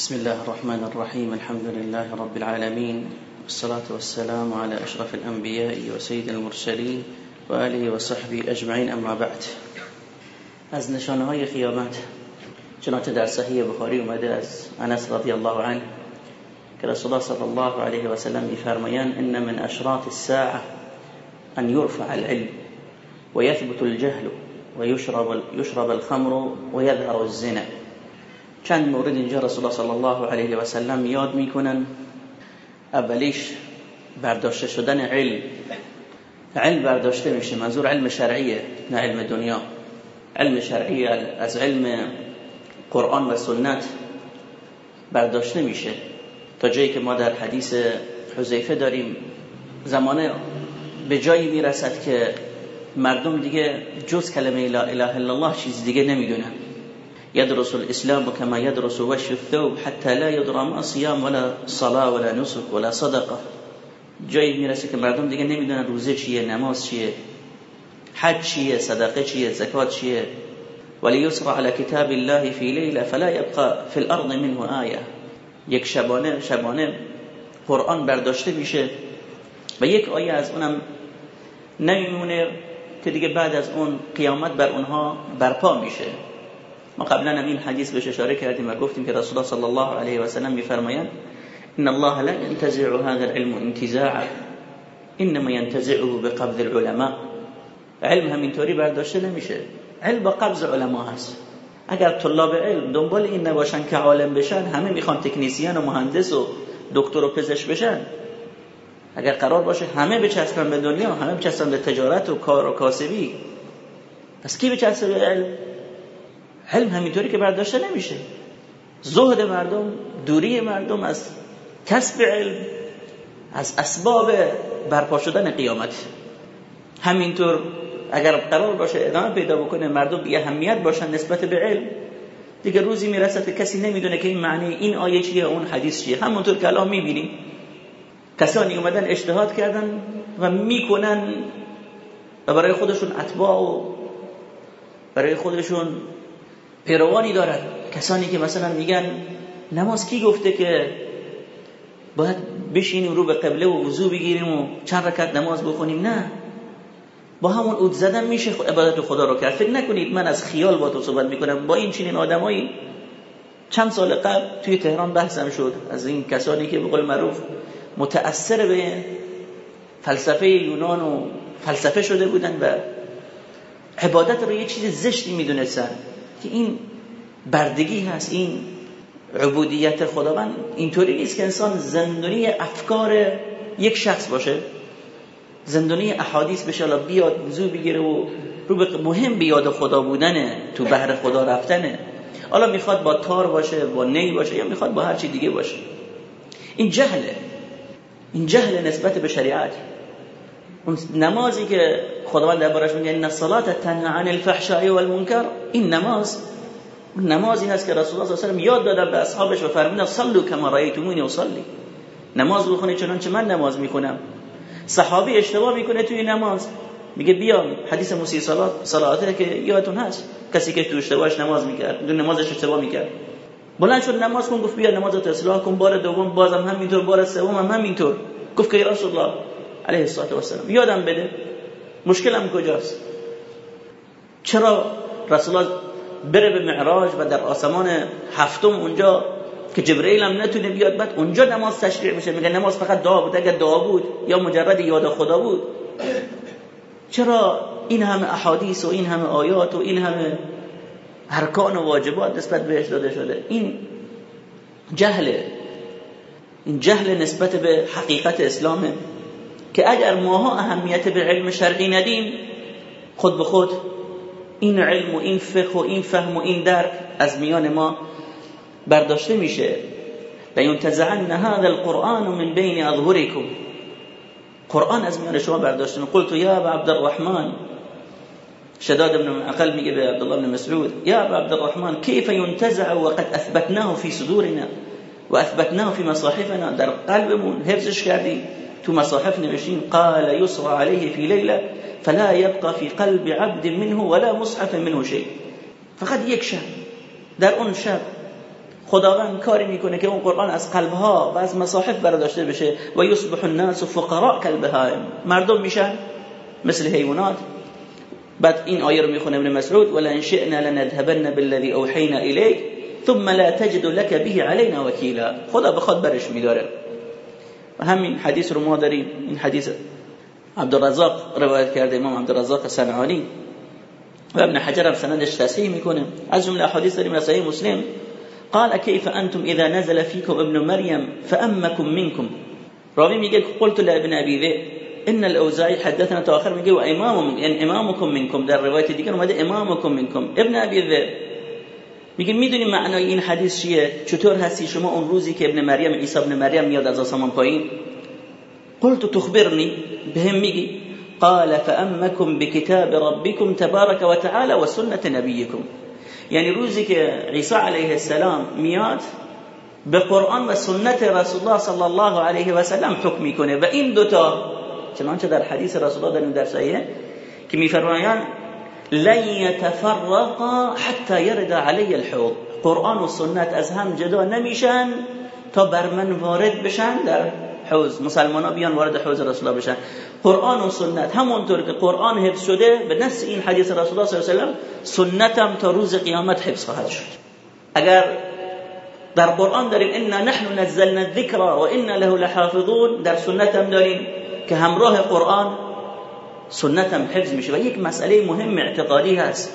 بسم الله الرحمن الرحيم الحمد لله رب العالمين والصلاة والسلام على أشرف الأنبياء وسيد المرسلين وآله وصحبه أجمعين أما بعد. از نشانه های قیامت چنانچه در صحیح بخاری اومده از انس رضی الله عنه که رسول الله صلی الله علیه و سلم میفرمایند ان من اشراط الساعة أن يرفع العلم ويثبت الجهل ويشرب يشرب الخمر ويظهر الزنا. چند مورد اینجا رسول الله صلی الله علیه و سلم یاد می‌کنن. اولیش برداشته شدن علم. علم برداشته میشه. منظور علم شرعیه نه علم دنیا. علم شرعی از علم قرآن و سنت برداشته میشه. تا جایی که ما در حدیث حذیفه داریم زمانه به جایی می‌رسد که مردم دیگه جز کلمه لا اله الا الله چیز دیگه نمی‌دونن. يدرس الإسلام كما يدرس وش الثوب حتى لا يدرى ما صيام ولا صلاة ولا نسك ولا صدقة. جایی میرسه که مردم دیگه نمیدونن روزه چیه نماز چیه حج چیه صدقه چیه زکات چیه. وليسرع على كتاب الله في ليلة فلا يبقى في الأرض منه آية یک شبانه شبانه قرآن برداشته میشه و یک آیه از اونم نمیمونه که دیگه بعد از اون قیامت بر اونها برپا میشه. ما قبلا هم این حدیث بهش اشاره کردیم و گفتیم که رسول الله صلی الله علیه و سلم میفرمایند ان الله لا ينتزع هذا العلم انتزاعا انما ينتزعه بقبض العلماء. علم همینطوری برداشته نمیشه. علم با قبض علما هست. اگر طلاب علم دنبال این نباشن که عالم بشن همه می‌خوان تکنیسیان و مهندس و دکتر و پزشک بشن. اگر قرار باشه همه بچسبن به دنیا همه بچسبن به تجارت و کار و کاسبی. پس کی بچسبه به علم؟ علم همینطوری که برداشته نمیشه. زهد مردم دوری مردم از کسب علم از اسباب برپا شدن قیامت. همینطور اگر قرار باشه ادامه پیدا بکنه مردم بی اهمیت باشن نسبت به علم. دیگه روزی می‌رسه که کسی نمی‌دونه که این معنی این آیه چیه اون حدیث چیه. همونطور که الان می‌بینیم کسانی اومدن اجتهاد کردن و می‌کنن و برای خودشون اتباع و برای خودشون پیروانی دارن کسانی که مثلا میگن نماز کی گفته که باید بشینیم رو به قبله و وضو بگیریم و چند رکعت نماز بخونیم؟ نه. با همون اود زدن میشه عبادت خدا رو کرد. فکر نکنید من از خیال با تو صحبت می‌کنم. با این چنین آدمایی چند سال قبل توی تهران بحثم شد. از این کسانی که به قول معروف متأثر به فلسفه یونان و فلسفه شده بودن و عبادت رو یه چیز زشتی می‌دونستن. که این بردگی هست این عبودیت خداوند. اینطوری نیست که انسان زندانی افکار یک شخص باشه زندانی احادیث بشه الله بیاد وضو بگیره و رو به مهم بیاد خدا بودنه تو بحر خدا رفتنه. حالا می‌خواد با تار باشه با نی باشه یا می‌خواد با هر چی دیگه باشه. این جهله. این جهل نسبت به شریعت. اون نمازی که خداوند دربارش میگه ان الصلاه تنها عن الفحشاء والمنکر این نماز نمازی هست که رسول الله صلی الله علیه و یاد دادن به اصحابش و فرمودن صلوا کما رایتمونی اصلی نماز بخونید چنانچه من نماز می‌کنم صحابی اشتباه می‌کنه توی نماز. میگه بیا حدیث موسی صلات صلاته که یادتون هست. کسی که تو اشتباهش نماز می‌کرد دو نمازش اشتباه می‌کرد. بلند شد نماز کن گفت بیا نمازت اصلاح کن بار دوم بازم همینطور بار سوم هم همینطور. گفت که رسول الله علیه السلام یادم بده. مشکلم کجاست؟ چرا رسول الله بره به معراج و در آسمان هفتم اونجا که جبرئیل هم نتونه بیاد بعد اونجا نماز تشریع بشه؟ میگه نماز فقط دعا بود. اگر دعا بود یا مجرد یاد خدا بود. چرا این همه احادیث و این همه آیات و این همه ارکان و واجبات نسبت بهش داده شده؟ این جهله. این جهل نسبت به حقیقت اسلامه. که اگر ماها اهمیت به علم شرعی ندیم خود به خود این علم و این فقه و این فهم و این درک از میان ما برداشته میشه. و ینتزعن هذا القرآن من بین اظهرکم. قرآن از میان شما برداشته قلت یا عبد الرحمن شداد بن عقل میگه به عبدالله بن مسعود یا ابا عبد الرحمن كيف ينتزع وقد اثبتناه في صدورنا واثبتناه في مصاحفنا در قلبمون حفظش کردیم تو مصاحف نوشتیم قال يسرى عليه في ليلة فلا يبقى في قلب عبد منه ولا مصحف منه شيء. یک شب در اون شب خداوند کاری میکنه که اون قرآن از قلبها و از مصاحف برداشته بشه. و یصبح الناس فقراء کالبهائم مردم میشن مثل حیوانات. بعد این آیه رو میخونه ابن مسعود ولئن شئنا لنذهبن بالذي اوحينا اليك ثم لا تجد لك به علينا وكيلا خدا بخواد برش میداره. همین حدیث رو ما داریم این حدیث عبدالرزاق روایت کرده امام عبدالرزاق صنعانی و ابن حجر هم سندش تصحیح میکنه. از جمله احادیث داریم از صحیح مسلم. قال كيف أنتم اذا نزل فيكم ابن مريم فامكم منكم راوی میگه قلت لابن ابي ذئب. ان الاوزاعي حدثنا تا آخر میگه و امامكم منكم در روایت دیگه اومده امامكم منكم ابن ابي ذئب میگه می‌دونی معنای این حدیث چیه؟ چطور هستی شما اون روزی که ابن مریم عیسی ابن مریم میاد از آسمان پایین؟ قلت تخبرني بهم میگی. قال فأمكم بكتاب ربكم تبارك وتعالى وسنة نبيكم یعنی روزی که عیسی علیه السلام میاد به قرآن و سنت رسول الله صلی الله علیه و سلم حکم می‌کنه. و این دوتا چنانچه در حدیث رسول الله داریم در صحیحه که میفرمایند لن يتفرقا حتى يرد علی الحوض. قرآن و سنت از هم جدا نمیشن تا بر من وارد بشن در حوز مسلمان ها بیان وارد حوز رسول الله بشن. قرآن و سنت همونطور که قرآن حفظ شده به نص این حدیث رسول الله صلی الله علیه و سنت هم تا روز قیامت حفظ خواهد شد. اگر در قرآن داریم انا نحن نزلنا الذکر و انا له لحافظون در سنت هم داریم که همراه قرآن سنت هم حفظ میشه و یک مسئله مهم اعتقادی هست.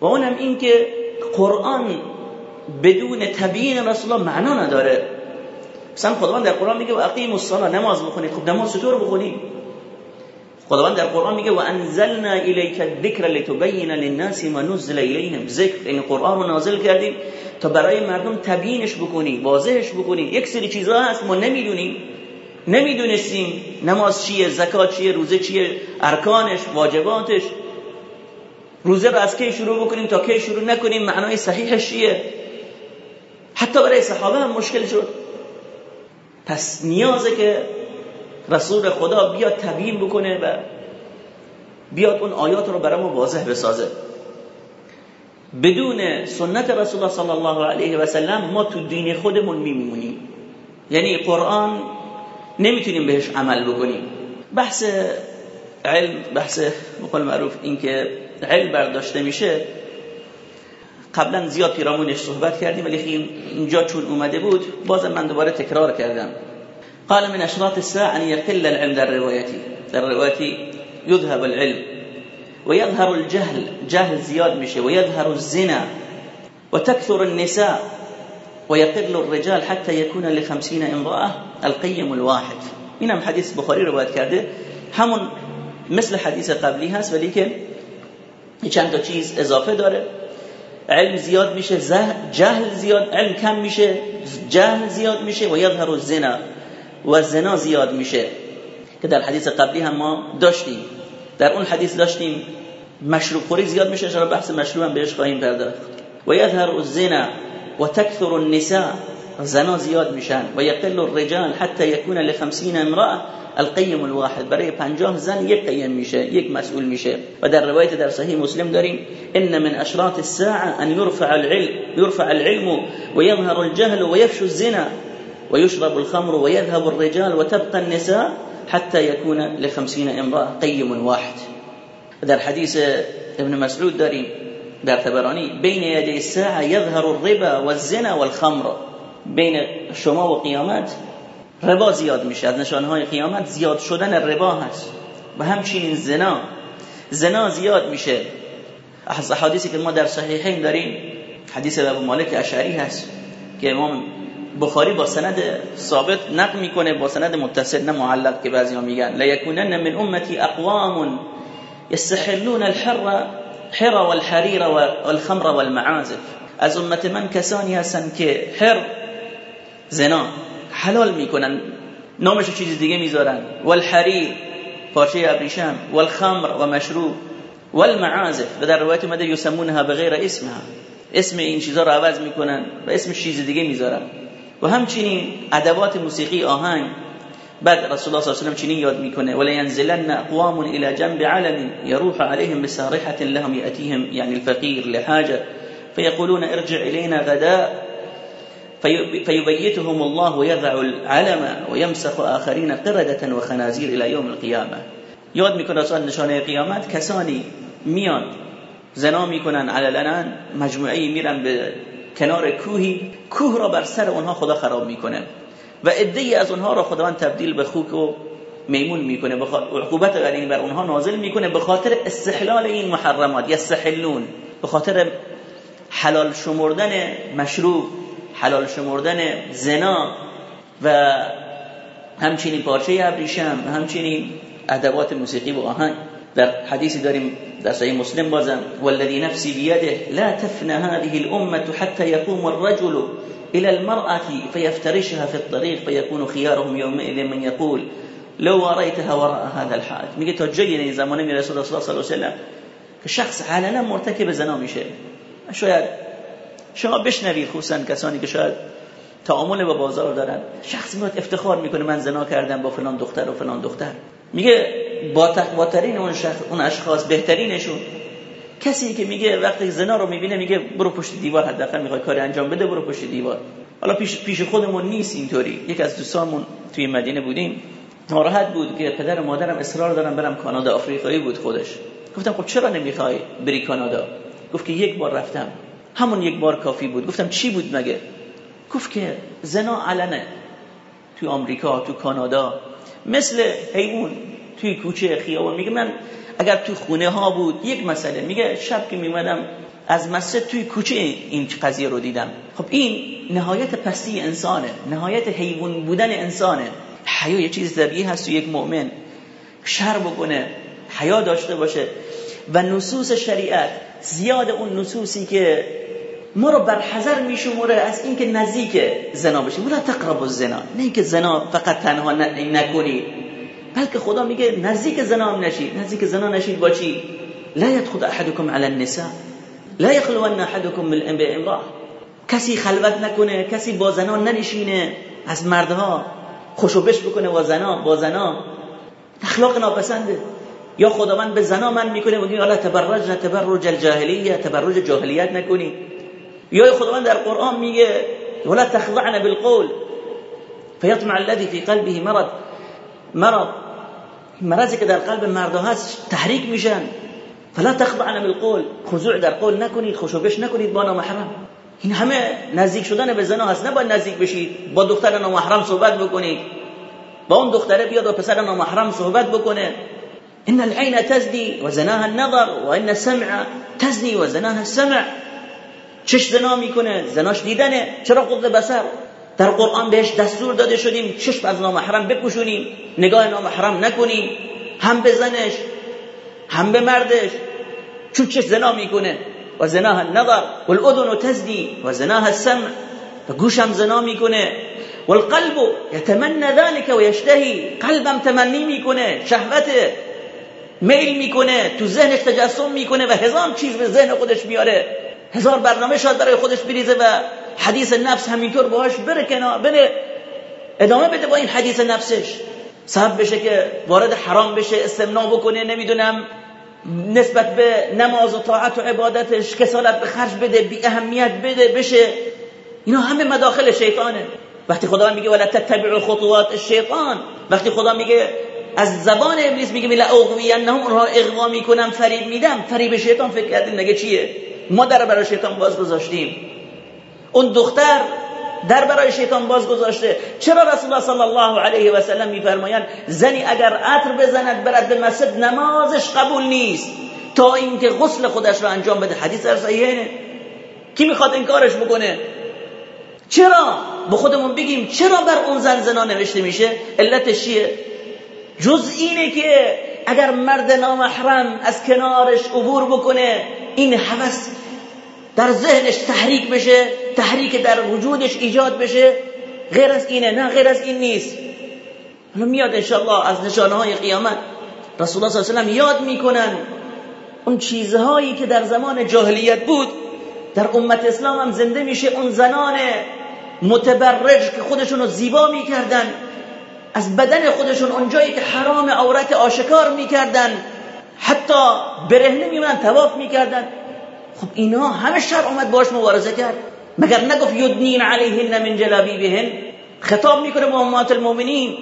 و اونم این که قرآن بدون تبیین رسول الله معنا نداره. مثلا خداوند در قرآن میگه و اقیم الصلاه نماز بخونید. خب نماز چطور بخونید خداوند در قرآن میگه و انزلنا الیک الذکر لتبین للناس ما نزل الیهم ذکر. این قرآن رو نازل کردیم تا برای مردم تبیینش بکنی واضحش بکنی. یک سری چیزها هست ما نمی‌دونیم. نمی‌دونستیم نماز چیه زکات چیه روزه چیه ارکانش واجباتش. روزه رو از کی شروع بکنیم تا کی شروع نکنیم معنای صحیحش چیه؟ حتی برای صحابه هم مشکل شد. پس نیازه که رسول خدا بیاد تبیین بکنه و بیاد اون آیات رو برای ما واضح بسازه. بدون سنت رسول الله صلی الله علیه و سلم ما تو دین خودمون میمونیم. یعنی قرآن نمی‌تونیم بهش عمل بکنیم. بحث علم بحث مقال معروف این که علم برداشته میشه قبلا زیاد پیرامونش صحبت کردیم ولی اینجا چون اومده بود بازم من دوباره تکرار کردم. قال من اشراط الساعه ان يقل العلم در روایتی. در روایتی يذهب العلم ويظهر الجهل جهل زیاد میشه ويظهر الزنا وتكثر النساء. ويقل الرجال حتى يكون لخمسين امرأة القيم الواحد. اینم حدیث بخاری روایت کرده. همون مثل حدیث قبلی هست ولی که چند تا چیز اضافه داره. علم زیاد میشه جهل زیاد علم کم میشه جهل زیاد میشه و یظهر الزنا. و زنا زیاد میشه. که در حدیث قبلی هم ما داشتیم. در اون حدیث داشتیم مشروب خوری زیاد میشه شما بحث مشروب هم بهش خواهیم پرداخت. و یظهر الزنا. و تکثر النساء. زنا زیاد میشن و یقل الرجال حتى يكون ل 50 امرأة القیم الواحد. برای پنجاه زن یک قیم میشه یک مسئول میشه. و در روایت در مسلم داریم ان من اشراط الساعة ان يرفع العلم يرفع العلم ويظهر الجهل ويفشو الزنا ويشرب الخمر ويذهب الرجال وتبقى النساء حتى يكون لخمسين امرأة قيم واحد. در حديث ابن مسعود داریم در تبرانی بين يدي الساعة يظهر الربا والزنا والخمر. بين شما و قیامت ربا زیاد میشه از نشانهای قیامت زیاد شدن ربا هست. و همچنین زنا زنا زیاد میشه. از حدیثی که ما در صحیحین داریم حدیث ابو مالک اشعری هست که امام بخاری با سند ثابت نقل می‌کنه با سند متصل نه معلق که بعضیا میگن. لا یکونن من امتی اقوام يستحلون الحر حر والحرير والخمر والمعازف. از امت من کسانی هستن که حر زنا حلال می‌کنن. نامش چیز دیگه می‌ذارن. والحریر پارچه ابریشم. والخمر و مشروب. والمعازف. و در روایت اومده یسمونها بغیر اسمها. اسم این چیزا رو عوض می‌کنن و اسم چیز دیگه می‌ذارن. و همچنین ادوات موسیقی آهنگ. بعد رسول الله صلی الله علیه و چنین یاد میکنه؟ ولا ينزلن اقوام إلى جنب علم يروح عليهم بسارحه لهم ياتيهم يعني الفقير لحاجه فيقولون ارجع إلينا غداء فيبيتهم الله ويضع العلم ويمسخ آخرين قردة وخنازير إلى يوم القيامة. یاد میکنه از نشانه قیامت؟ کسانی میان زنا میکنن عللنن مجموعه میرن به کنار کوهی کوه را بر سر اونها خدا خراب میکنه. و عده از اونها را خداوند تبدیل به خوک و میمون می‌کنه. عقوبت غنی بر اونها نازل می‌کنه به خاطر استحلال این محرمات. یستحلون. به خاطر حلال شمردن مشروب حلال شمردن زنا و همچنین پارچه ابریشم همچنین ادوات موسیقی و آهنگ. در حدیثی داریم در صحیح مسلم بازم والذی نفسی بیده لا تفنى هذه الامه حتى يقوم الرجل الى المرأة فيفترشها في الطريق فيكون خيارهم يومئذ من يقول لو وريتها وراء هذا الحائط میگه تا جایی این زمانه می‌رسه رسول الله صلی الله علیه و که شخص علنا مرتکب زنا میشه. شاید شما بشنوید خصوصا کسانی که شاید تعامل با بازار دارن شخص میاد افتخار می‌کنه من زنا کردم با فلان دختر و فلان دختر. میگه با تقواترین اون, شخص، اون اشخاص بهترینشون. کسی که میگه وقتی زنا رو می‌بینه میگه برو پشت دیوار حداقل می‌خوای کاری انجام بده برو پشت دیوار. حالا پیش, پیش خودمون نیست اینطوری. یک از دوستامون توی مدینه بودیم. ناراحت بود که پدر و مادرم اصرار دارن برم کانادا. آفریقایی بود خودش. گفتم خب چرا نمی‌خوای بری کانادا؟ گفت که یک بار رفتم. همون یک بار کافی بود. گفتم چی بود مگه؟ گفت که زنا علنه. توی آمریکا تو کانادا. مثل حیوان توی کوچه خیابان. میگه من اگر تو خونه ها بود یک مسئله. میگه شب که میمدم از مسجد توی کوچه این قضیه رو دیدم. خب این نهایت پستی انسانه. نهایت حیوان بودن انسانه. حیا یه چیز طبیعی هست تو یک مؤمن. شر بکنه حیا داشته باشه. و نصوص شریعت زیاد اون نصوصی که ما رو برحضر میشموره از اینکه نزدیک زنا بشیم. ولا تقرب الزنا. نه اینکه زنا فقط تنها نکنی. بلکه خدا میگه نزدیک زنا هم نشید نزدیک زنا نشید با چی؟ لا يدخل احدكم على النساء. لا يخلون احدكم بالامراه کسی خلوت نکنه کسی با زنا ننشینه. از مردها خوشو بش بکنه با زنا با زنا. اخلاق ناپسنده. یا خداوند به زنا من می‌کنه میگه الله تبرج تبرج الجاهلیه. تبرج جاهلیت نکنی. یا خداوند در قرآن میگه ولا تخضعن بالقول. فيطمع الذي في قلبه مرض. مرض. که در قلب مردا هست تحریک میشن فلا تخضعن بالقول خضوع در قول نکنید خوشوبش نکنید با نامحرم این همه نزدیک شدن به زنا هست نباید نزدیک بشید با دختر نامحرم صحبت بکنید با اون دختره بیاد و پسر نامحرم صحبت بکنه. إن العين تزني وزناها النظر وإن السمع تزني وزناها السمع. چش زنا میکنه؟ زناش دیدنه. چرا قبض بسر؟ در قرآن بهش دستور داده شدیم چشم از نامحرم بپوشونیم نگاه نامحرم نکنیم هم به زنش هم به مردش چون چش زنا می‌کنه؟ و زناها النظر والاذن تزنی و زناها السمع و گوشم زنا می‌کنه. والقلب يتمنى ذلك ويشتهي قلبم تمنی می‌کنه شهوت میل می‌کنه تو ذهنش تجسم می‌کنه و هزار چیز به ذهن خودش میاره هزار برنامه شاید برای خودش بریزه و حدیث نفس همینطور باهاش بره کنار بره ادامه بده با این حدیث نفسش. سبب بشه که وارد حرام بشه استمنا بکنه نمی‌دونم نسبت به نماز و طاعت و عبادتش کسالت به خرج بده بی اهمیت بده بشه. اینا همه مداخل شیطانه. وقتی خدا میگه ولا تتبعوا خطوات الشیطان وقتی خدا میگه از زبان ابلیس میگه لا اغوینهم اونها اغوا می‌کنم فریب میدم. فریب شیطان فکر کردین نگه چیه؟ ما در برای شیطان باز گذاشتیم. اون دختر در برای شیطان باز گذاشته چرا رسول الله صلی الله علیه و سلم میفرمایند زنی اگر عطر بزند برد به مسجد نمازش قبول نیست. تا اینکه غسل خودش رو انجام بده. حدیث در صحیحه کی می‌خواد انکارش بکنه؟ چرا؟ به خودمون بگیم چرا بر اون زن زنا نوشته میشه؟ علتش چیه؟ جز اینه که اگر مرد نامحرم از کنارش عبور بکنه این حوث در ذهنش تحریک بشه تحریک در وجودش ایجاد بشه. غیر از اینه نه غیر از این نیست. حالا میاد انشاءالله از نشانه های قیامت رسول الله صلی الله علیه و یاد می‌کنن. اون چیزهایی که در زمان جاهلیت بود در امت اسلام هم زنده میشه. اون زنان متبرج که خودشون رو زیبا می‌کردن از بدن خودشون اونجایی که حرام عورت آشکار می‌کردن حتی برهنه میمونن تواف می‌کردن. خب اینا همه شر اومد باش مبارزه کرد. مگر نگفت یدنین علیهن من جلابیبهن؟ خطاب می‌کنه به امهات المؤمنین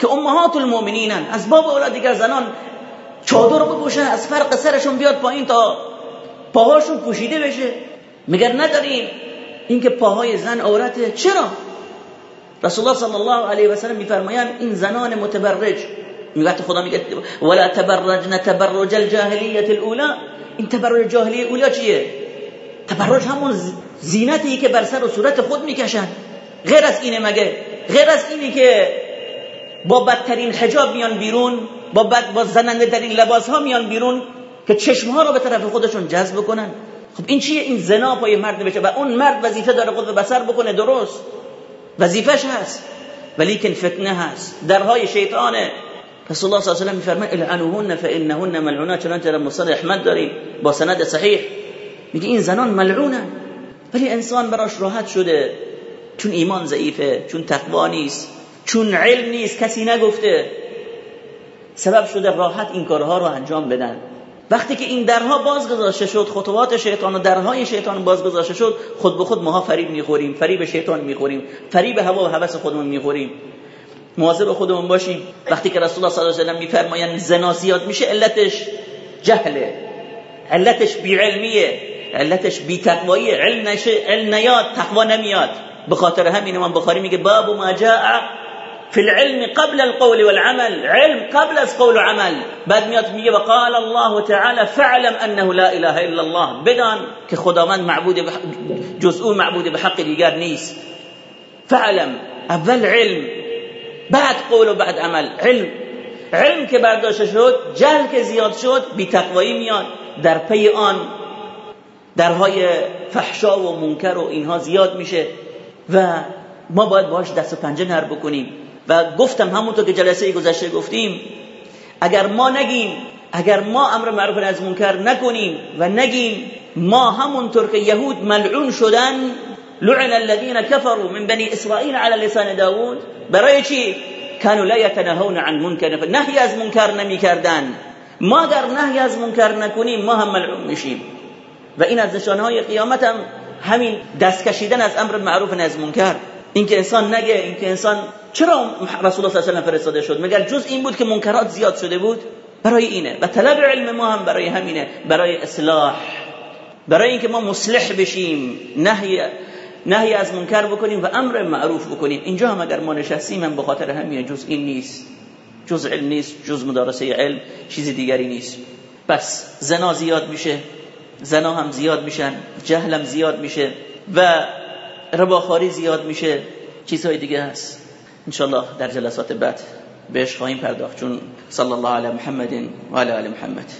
که امهات المؤمنینن از باب اولاد دیگر زنان چادر بپوشن از فرق سرشون بیاد پایین تا پاهاشون پوشیده بشه. مگر نداریم اینکه پاهای زن عورته؟ چرا؟ رسول الله صلی الله علیه و سلم میفرمایند این زنان متبرج میگه خدا میگه ولا تبرجن تبرج الجاهلیت الاولى این تبرج جاهلیه چیه؟ تبرج همون زینتی که بر سر و صورت خود می‌کشن. غیر از اینه مگه؟ غیر از اینی که با بدترین حجاب میان بیرون با بد با زننده در این لباس ها میان بیرون که چشم ها رو به طرف خودشون جذب کنن. خب این چیه؟ این زنا پای مرد بشه و اون مرد وظیفه داره خود بسر بکنه درست. وظیفش هست. ولیکن فتنه هست. درهای شیطانه. رسول الله صلی الله علیه و میفرماید العنوهن فانهن ملعونات چنانچه در مصنع احمد داریم با سند صحیح میگه این زنان ملعونن ولی انسان براش راحت شده چون ایمان ضعیفه چون تقوا نیست چون علم نیست کسی نگفته سبب شده راحت این کارها رو انجام بدن وقتی که این درها باز گذاشته شد خطوات شیطان و درهای شیطان باز گذاشته شد خود به خود ماها فریب می‌خوریم فریب شیطان می‌خوریم فریب هوا و هوس خودمون می‌خوریم مواظب خودمون باشیم. وقتی که رسول الله صلی الله علیه و میفرمایند زنا زیاد میشه علتش جهله علتش بیعلمیه علتش بی تقوایی علم نشه علم نیاد تقوا نمیاد. به خاطر همین امام بخاری میگه باب ما جاء في العلم قبل القول والعمل. علم قبل از قول و عمل. بعد میاد میگه و قال الله تعالى فعلم انه لا اله الا الله. بدان که خداوند معبود جز او معبود به حق دیگر نیست. فعلم اول علم. بعد قول و بعد عمل. علم. علم که برداشته شد جهل که زیاد شد بی تقوایی میاد. در پی آن درهای فحشا و منکر و اینها زیاد میشه و ما باید باش دست و پنجه نر بکنیم. و گفتم همونطور که جلسه گذشته گفتیم اگر ما نگیم اگر ما امر معروف از منکر نکنیم و نگیم ما همونطور که یهود ملعون شدن لعن الذين كفروا من بني اسرائيل على لسان داوود. چی؟ كانوا لا يتناهون عن منکر نهی از منکر نمی‌کردن. ما اگر نهی از منکر نکنیم ما هم ملعون میشیم. و این از نشانهای قیامت هم همین دست کشیدن از امر معروف از منکر. اینکه انسان نگه اینکه انسان چرا رسول الله صلی الله علیه و فرستاده شد؟ مگر جز این بود که منکرات زیاد شده بود؟ برای اینه. و طلب علم ما هم برای همینه. برای اصلاح. برای اینکه ما مصلح بشیم. نهی نهی از منکر بکنیم و امر معروف بکنیم. اینجا هم اگر ما نشستیم هم به خاطر همینه جز این نیست. جز علم نیست جز مدارسه علم چیز دیگری نیست. پس زنا زیاد میشه زنا هم زیاد میشن جهلم زیاد میشه و رباخاری زیاد میشه. چیزهای دیگه هست. انشالله در جلسات بعد بهش خواهیم پرداخت. چون صلی الله علی محمد و علی محمد.